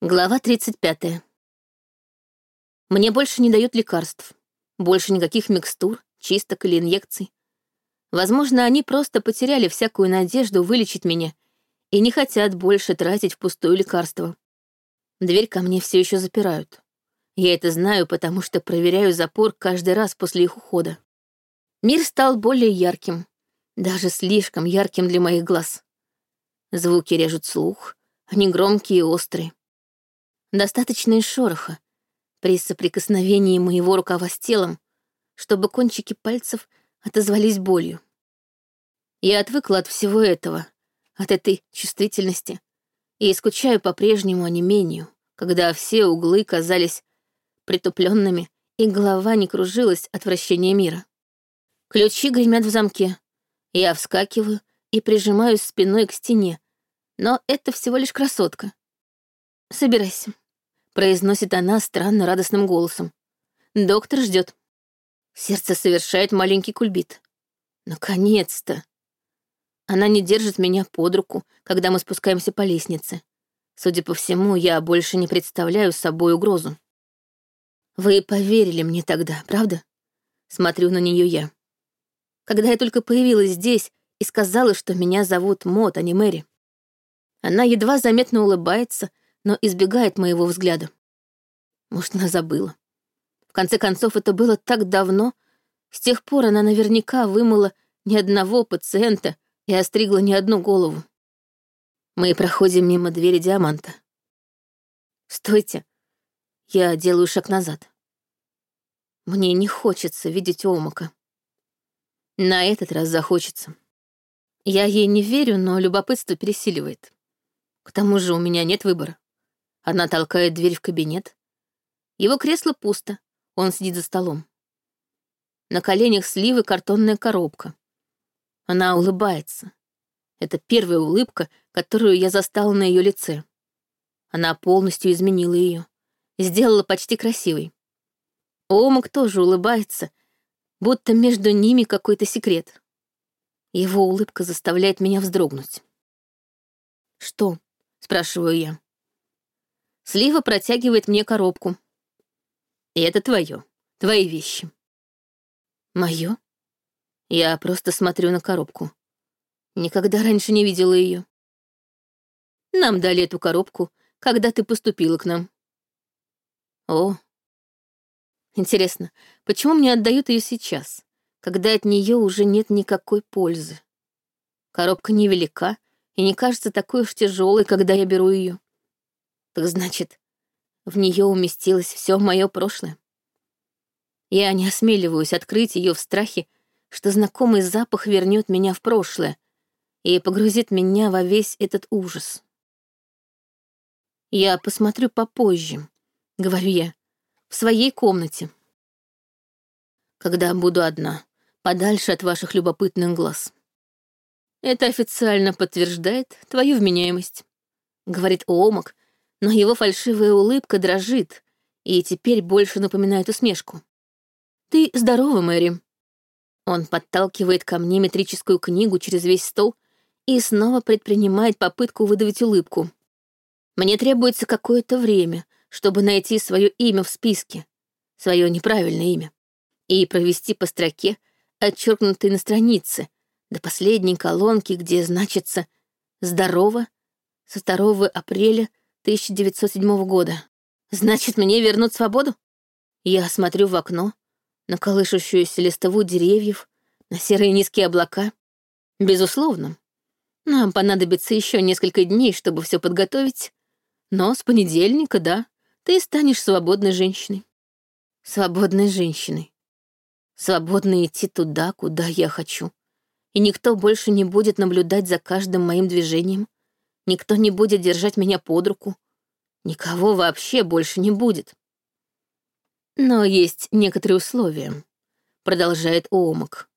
Глава 35. Мне больше не дают лекарств. Больше никаких микстур, чисток или инъекций. Возможно, они просто потеряли всякую надежду вылечить меня и не хотят больше тратить впустую лекарства. Дверь ко мне все еще запирают. Я это знаю, потому что проверяю запор каждый раз после их ухода. Мир стал более ярким, даже слишком ярким для моих глаз. Звуки режут слух, они громкие и острые. Достаточно и шороха при соприкосновении моего рукава с телом, чтобы кончики пальцев отозвались болью. Я отвыкла от всего этого, от этой чувствительности, и скучаю по-прежнему онемению, когда все углы казались притупленными, и голова не кружилась от вращения мира. Ключи гремят в замке. Я вскакиваю и прижимаюсь спиной к стене, но это всего лишь красотка. «Собирайся», — произносит она странно радостным голосом. «Доктор ждет. Сердце совершает маленький кульбит. Наконец-то! Она не держит меня под руку, когда мы спускаемся по лестнице. Судя по всему, я больше не представляю собой угрозу. Вы поверили мне тогда, правда? Смотрю на нее я. Когда я только появилась здесь и сказала, что меня зовут Мот, а не Мэри. Она едва заметно улыбается, но избегает моего взгляда. Может, она забыла. В конце концов, это было так давно. С тех пор она наверняка вымыла ни одного пациента и остригла ни одну голову. Мы проходим мимо двери диаманта. «Стойте!» Я делаю шаг назад. Мне не хочется видеть Омака. На этот раз захочется. Я ей не верю, но любопытство пересиливает. К тому же у меня нет выбора. Она толкает дверь в кабинет. Его кресло пусто, он сидит за столом. На коленях сливы картонная коробка. Она улыбается. Это первая улыбка, которую я застала на ее лице. Она полностью изменила ее, сделала почти красивой. Омак тоже улыбается, будто между ними какой-то секрет. Его улыбка заставляет меня вздрогнуть. «Что?» — спрашиваю я. Слива протягивает мне коробку. И это твое, твои вещи. Мое? Я просто смотрю на коробку. Никогда раньше не видела ее. Нам дали эту коробку, когда ты поступила к нам. О. Интересно, почему мне отдают ее сейчас, когда от нее уже нет никакой пользы? Коробка невелика и не кажется такой уж тяжелой, когда я беру ее. Так значит, в нее уместилось все мое прошлое. Я не осмеливаюсь открыть ее в страхе, что знакомый запах вернет меня в прошлое и погрузит меня во весь этот ужас. Я посмотрю попозже, говорю я, в своей комнате. Когда буду одна, подальше от ваших любопытных глаз. Это официально подтверждает твою вменяемость, говорит Оомак, но его фальшивая улыбка дрожит и теперь больше напоминает усмешку. «Ты здорова, Мэри». Он подталкивает ко мне метрическую книгу через весь стол и снова предпринимает попытку выдавить улыбку. Мне требуется какое-то время, чтобы найти свое имя в списке, свое неправильное имя, и провести по строке, отчеркнутой на странице, до последней колонки, где значится «Здорово» со 2 апреля 1907 года. Значит, мне вернут свободу? Я смотрю в окно, на колышущуюся листву деревьев, на серые низкие облака. Безусловно. Нам понадобится еще несколько дней, чтобы все подготовить. Но с понедельника, да, ты станешь свободной женщиной. Свободной женщиной. Свободно идти туда, куда я хочу. И никто больше не будет наблюдать за каждым моим движением, Никто не будет держать меня под руку. Никого вообще больше не будет. Но есть некоторые условия, продолжает Омак.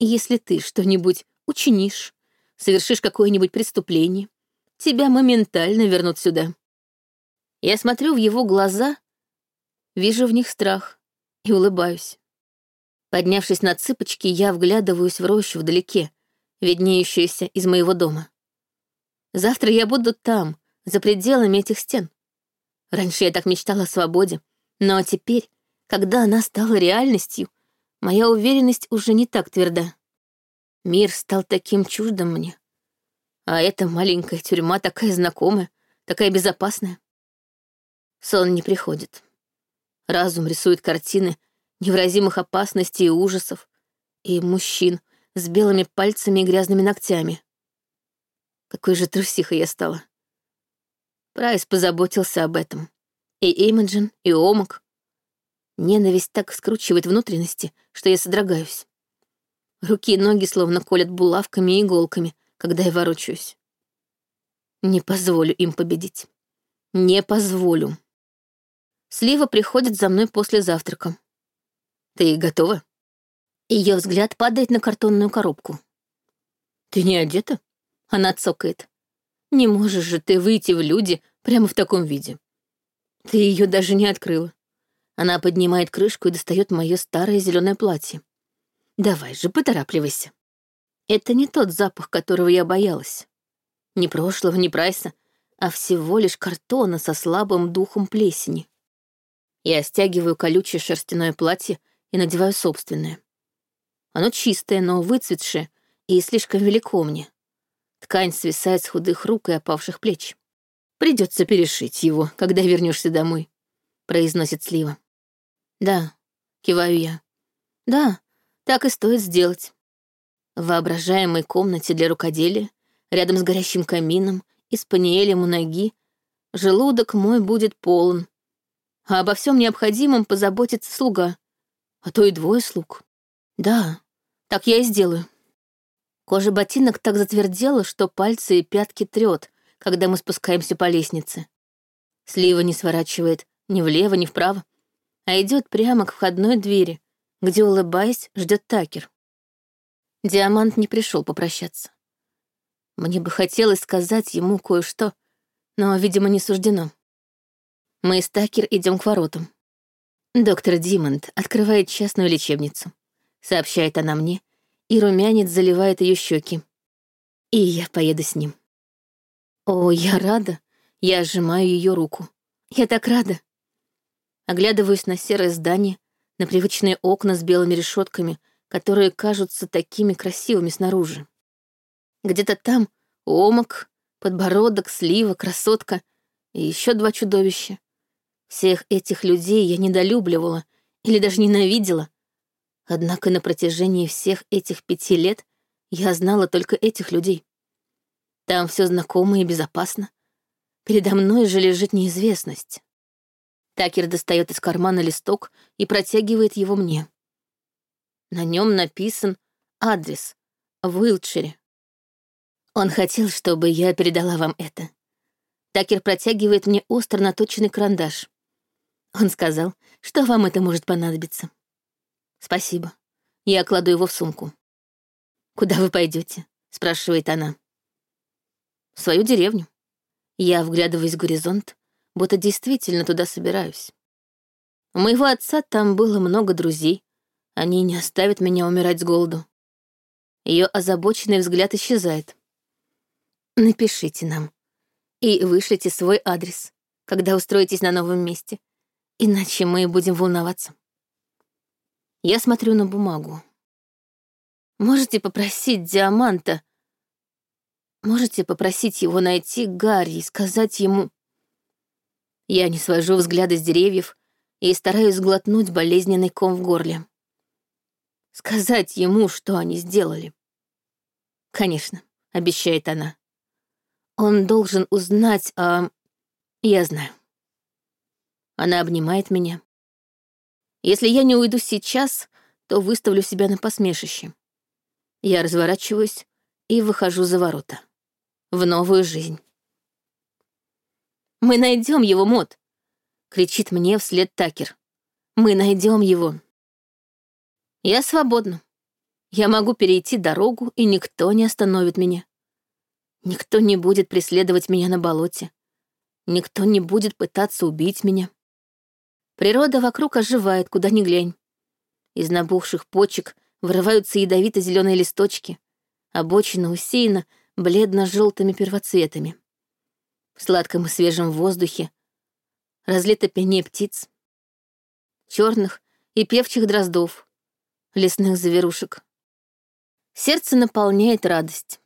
Если ты что-нибудь учинишь, совершишь какое-нибудь преступление, тебя моментально вернут сюда. Я смотрю в его глаза, вижу в них страх и улыбаюсь. Поднявшись на цыпочки, я вглядываюсь в рощу вдалеке, виднеющуюся из моего дома. Завтра я буду там, за пределами этих стен. Раньше я так мечтала о свободе, но теперь, когда она стала реальностью, моя уверенность уже не так тверда. Мир стал таким чуждым мне. А эта маленькая тюрьма такая знакомая, такая безопасная. Сон не приходит. Разум рисует картины невыразимых опасностей и ужасов, и мужчин с белыми пальцами и грязными ногтями. Какой же трусихой я стала. Прайс позаботился об этом. И Эймоджин, и Омак. Ненависть так скручивает внутренности, что я содрогаюсь. Руки и ноги словно колят булавками и иголками, когда я ворочаюсь. Не позволю им победить. Не позволю. Слива приходит за мной после завтрака. Ты готова? Ее взгляд падает на картонную коробку. Ты не одета? Она цокает. Не можешь же ты выйти в люди прямо в таком виде. Ты ее даже не открыла. Она поднимает крышку и достает мое старое зеленое платье. Давай же, поторапливайся. Это не тот запах, которого я боялась. Ни прошлого, ни прайса, а всего лишь картона со слабым духом плесени. Я стягиваю колючее шерстяное платье и надеваю собственное. Оно чистое, но выцветшее и слишком велико мне. Ткань свисает с худых рук и опавших плеч. Придется перешить его, когда вернешься домой, произносит Слива. Да, киваю я. Да, так и стоит сделать. В воображаемой комнате для рукоделия, рядом с горящим камином и спаниелем у ноги, желудок мой будет полон. А обо всем необходимом позаботится слуга, а то и двое слуг. Да, так я и сделаю. Кожа ботинок так затвердела, что пальцы и пятки трет, когда мы спускаемся по лестнице. Слива не сворачивает ни влево, ни вправо, а идет прямо к входной двери, где, улыбаясь, ждет Такер. Диамант не пришел попрощаться. Мне бы хотелось сказать ему кое-что, но, видимо, не суждено. Мы с Такер идем к воротам. Доктор Димонд открывает частную лечебницу, сообщает она мне, и румянец заливает ее щеки. И я поеду с ним. О, я рада. Я сжимаю ее руку. Я так рада. Оглядываюсь на серое здание, на привычные окна с белыми решетками, которые кажутся такими красивыми снаружи. Где-то там омок, подбородок, слива, красотка и еще два чудовища. Всех этих людей я недолюбливала или даже ненавидела, Однако на протяжении всех этих пяти лет я знала только этих людей. Там все знакомо и безопасно. Передо мной же лежит неизвестность. Такер достает из кармана листок и протягивает его мне. На нем написан адрес в Уилтшире. Он хотел, чтобы я передала вам это. Такер протягивает мне остро наточенный карандаш. Он сказал, что вам это может понадобиться. Спасибо. Я кладу его в сумку. Куда вы пойдете? спрашивает она. В свою деревню. Я вглядываюсь в горизонт, будто действительно туда собираюсь. У моего отца там было много друзей. Они не оставят меня умирать с голоду. Ее озабоченный взгляд исчезает. Напишите нам и вышлите свой адрес, когда устроитесь на новом месте, иначе мы будем волноваться. Я смотрю на бумагу. Можете попросить Диаманта... Можете попросить его найти Гарри и сказать ему... Я не свожу взгляды с деревьев и стараюсь сглотнуть болезненный ком в горле. Сказать ему, что они сделали. Конечно, обещает она. Он должен узнать, а... Я знаю. Она обнимает меня, если я не уйду сейчас, то выставлю себя на посмешище. Я разворачиваюсь и выхожу за ворота. В новую жизнь. «Мы найдем его, Мот!» — кричит мне вслед Такер. «Мы найдем его!» Я свободна. Я могу перейти дорогу, и никто не остановит меня. Никто не будет преследовать меня на болоте. Никто не будет пытаться убить меня. Природа вокруг оживает, куда ни глянь. Из набухших почек вырываются ядовито зеленые листочки. Обочина усеяна бледно-желтыми первоцветами. В сладком и свежем воздухе разлито пение птиц, черных и певчих дроздов, лесных заверушек. Сердце наполняет радость.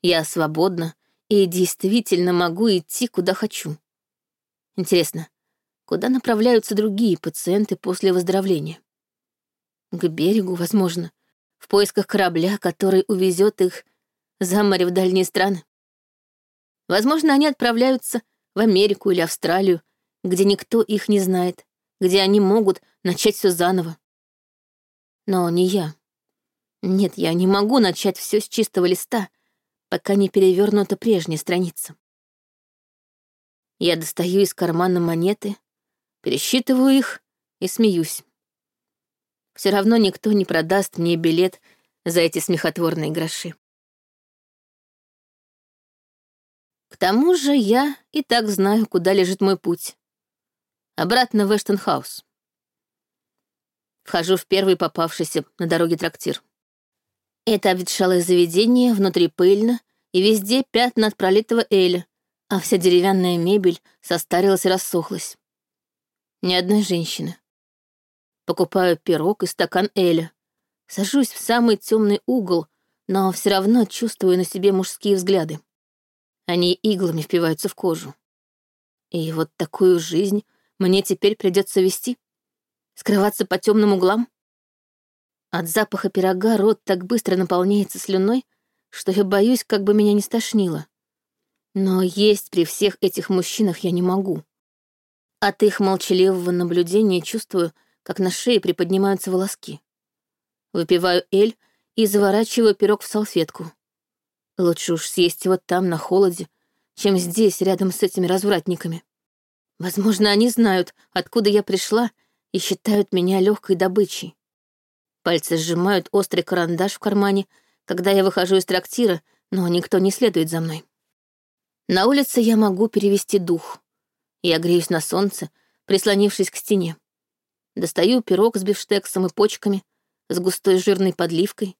Я свободна и действительно могу идти, куда хочу. Интересно, куда направляются другие пациенты после выздоровления? К берегу, возможно, в поисках корабля, который увезет их за море в дальние страны. Возможно, они отправляются в Америку или Австралию, где никто их не знает, где они могут начать все заново. Но не я. Нет, я не могу начать все с чистого листа, пока не перевернута прежняя страница. Я достаю из кармана монеты, пересчитываю их и смеюсь. Все равно никто не продаст мне билет за эти смехотворные гроши. К тому же я и так знаю, куда лежит мой путь. Обратно в Эштонхаус. Вхожу в первый попавшийся на дороге трактир. Это обветшалое заведение, внутри пыльно, и везде пятна от пролитого эля, а вся деревянная мебель состарилась и рассохлась. Ни одной женщины. Покупаю пирог и стакан эля. Сажусь в самый темный угол, но все равно чувствую на себе мужские взгляды. Они иглами впиваются в кожу. И вот такую жизнь мне теперь придется вести? Скрываться по темным углам? От запаха пирога рот так быстро наполняется слюной, что я боюсь, как бы меня не стошнило. Но есть при всех этих мужчинах я не могу. От их молчаливого наблюдения чувствую, как на шее приподнимаются волоски. Выпиваю эль и заворачиваю пирог в салфетку. Лучше уж съесть его там, на холоде, чем здесь, рядом с этими развратниками. Возможно, они знают, откуда я пришла, и считают меня легкой добычей. Пальцы сжимают острый карандаш в кармане, когда я выхожу из трактира, но никто не следует за мной. На улице я могу перевести дух. Я греюсь на солнце, прислонившись к стене. Достаю пирог с бифштексом и почками, с густой жирной подливкой.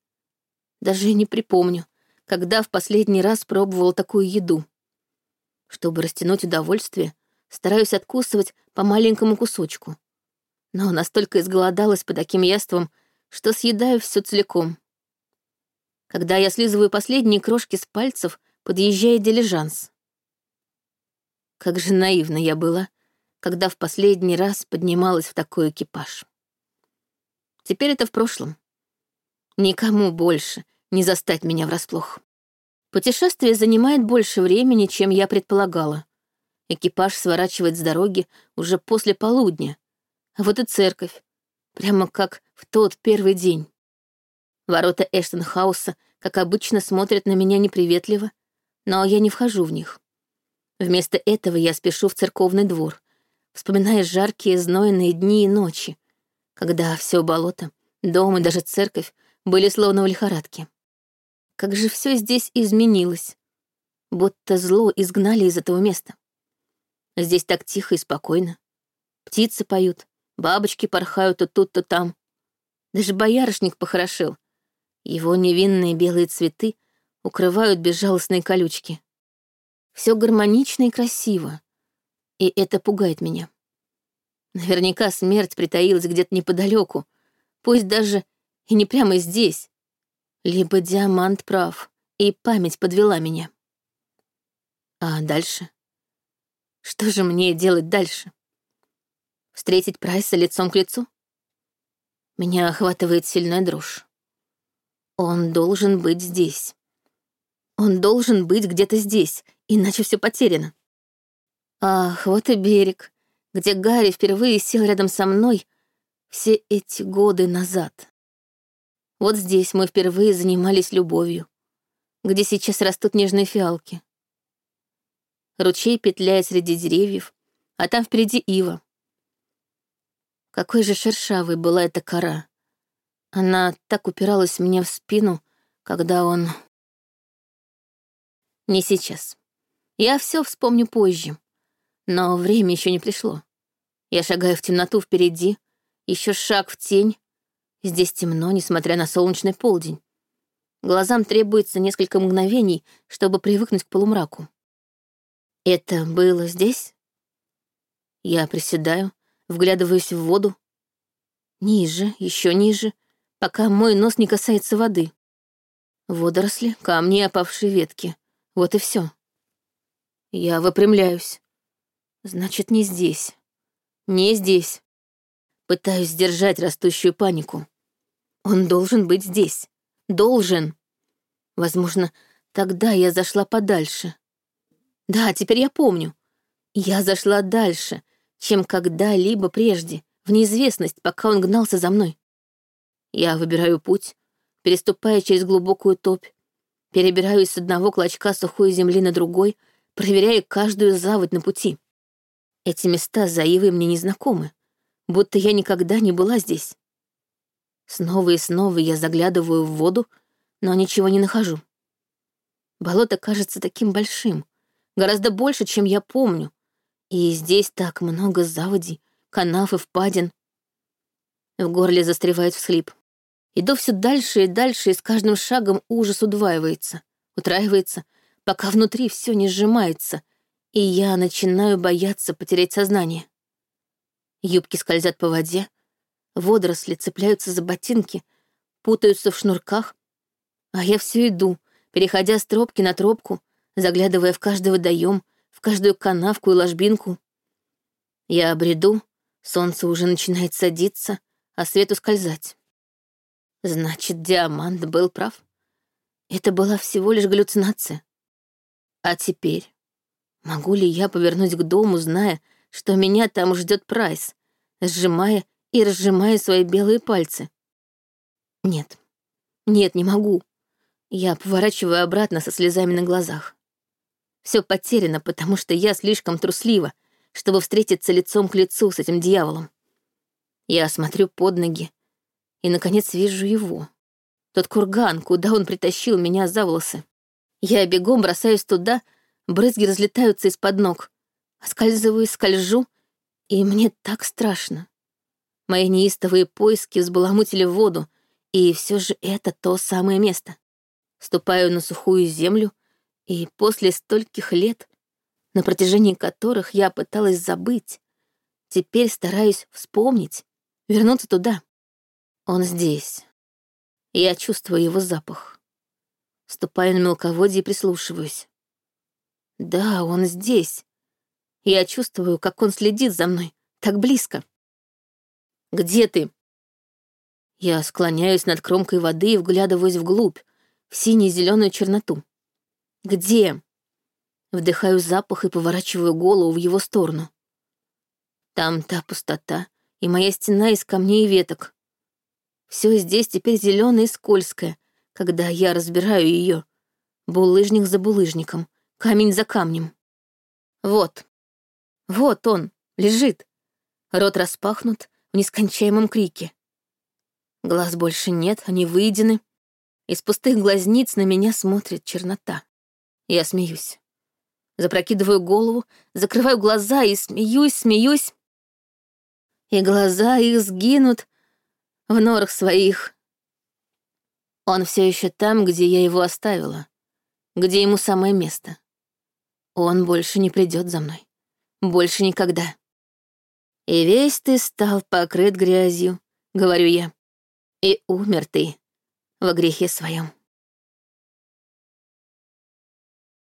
Даже не припомню, когда в последний раз пробовал такую еду. Чтобы растянуть удовольствие, стараюсь откусывать по маленькому кусочку. Но настолько изголодалась по таким яствам, что съедаю все целиком. Когда я слизываю последние крошки с пальцев, подъезжает дилижанс. Как же наивна я была, когда в последний раз поднималась в такой экипаж. Теперь это в прошлом. Никому больше не застать меня врасплох. Путешествие занимает больше времени, чем я предполагала. Экипаж сворачивает с дороги уже после полудня. А вот и церковь. Прямо как в тот первый день. Ворота Эштонхауса, как обычно, смотрят на меня неприветливо, но я не вхожу в них. Вместо этого я спешу в церковный двор, вспоминая жаркие знойные дни и ночи, когда все болото, дом и даже церковь были словно в лихорадке. Как же все здесь изменилось. Будто зло изгнали из этого места. Здесь так тихо и спокойно. Птицы поют, бабочки порхают то тут, то там. Даже боярышник похорошел. Его невинные белые цветы укрывают безжалостные колючки. Все гармонично и красиво. И это пугает меня. Наверняка смерть притаилась где-то неподалеку, пусть даже и не прямо здесь. Либо Диамант прав, и память подвела меня. А дальше? Что же мне делать дальше? Встретить Прайса лицом к лицу? Меня охватывает сильная дрожь. Он должен быть здесь. Он должен быть где-то здесь, иначе все потеряно. Ах, вот и берег, где Гарри впервые сел рядом со мной все эти годы назад. Вот здесь мы впервые занимались любовью, где сейчас растут нежные фиалки. Ручей петляет среди деревьев, а там впереди ива. Какой же шершавой была эта кора. Она так упиралась мне в спину, когда он... Не сейчас. Я все вспомню позже. Но время еще не пришло. Я шагаю в темноту впереди, еще шаг в тень, Здесь темно, несмотря на солнечный полдень. Глазам требуется несколько мгновений, чтобы привыкнуть к полумраку. Это было здесь? Я приседаю, вглядываюсь в воду. Ниже, еще ниже, пока мой нос не касается воды. Водоросли, камни, опавшие ветки. Вот и все. Я выпрямляюсь. Значит, не здесь. Не здесь. Пытаюсь сдержать растущую панику. Он должен быть здесь. Должен. Возможно, тогда я зашла подальше. Да, теперь я помню. Я зашла дальше, чем когда-либо прежде, в неизвестность, пока он гнался за мной. Я выбираю путь, переступая через глубокую топь, перебираюсь с одного клочка сухой земли на другой, проверяя каждую заводь на пути. Эти места за Ивой мне незнакомы, будто я никогда не была здесь. Снова и снова я заглядываю в воду, но ничего не нахожу. Болото кажется таким большим, гораздо больше, чем я помню, и здесь так много заводей, канав и впадин. В горле застревает всхлип. Иду все дальше и дальше, и с каждым шагом ужас удваивается, утраивается, пока внутри все не сжимается, и я начинаю бояться потерять сознание. Юбки скользят по воде, водоросли цепляются за ботинки, путаются в шнурках, а я все иду, переходя с тропки на тропку, заглядывая в каждый водоем, в каждую канавку и ложбинку. Я обреду, солнце уже начинает садиться, а свет ускользать. Значит, Диамант был прав. Это была всего лишь галлюцинация. А теперь могу ли я повернуть к дому, зная, что меня там ждет Прайс, сжимая и разжимая свои белые пальцы? Нет, нет, не могу. Я поворачиваю обратно со слезами на глазах. Все потеряно, потому что я слишком труслива, чтобы встретиться лицом к лицу с этим дьяволом. Я смотрю под ноги и, наконец, вижу его. Тот курган, куда он притащил меня за волосы. Я бегом бросаюсь туда, брызги разлетаются из-под ног. Скользываю, скольжу, и мне так страшно. Мои неистовые поиски взбаламутили воду, и все же это то самое место. Ступаю на сухую землю, и после стольких лет, на протяжении которых я пыталась забыть, теперь стараюсь вспомнить, вернуться туда. Он здесь. Я чувствую его запах. Ступаю на мелководье и прислушиваюсь. Да, он здесь. Я чувствую, как он следит за мной, так близко. «Где ты?» Я склоняюсь над кромкой воды и вглядываюсь вглубь, в сине-зеленую черноту. «Где?» Вдыхаю запах и поворачиваю голову в его сторону. Там та пустота и моя стена из камней и веток. Все здесь теперь зеленое и скользкое, когда я разбираю ее. Булыжник за булыжником, камень за камнем. Вот. Вот он, лежит. Рот распахнут в нескончаемом крике. Глаз больше нет, они выедены. Из пустых глазниц на меня смотрит чернота. Я смеюсь. Запрокидываю голову, закрываю глаза и смеюсь, смеюсь. И глаза их сгинут в норах своих. Он все еще там, где я его оставила, где ему самое место. Он больше не придет за мной. Больше никогда. И весь ты стал покрыт грязью, говорю я. И умер ты во грехе своем.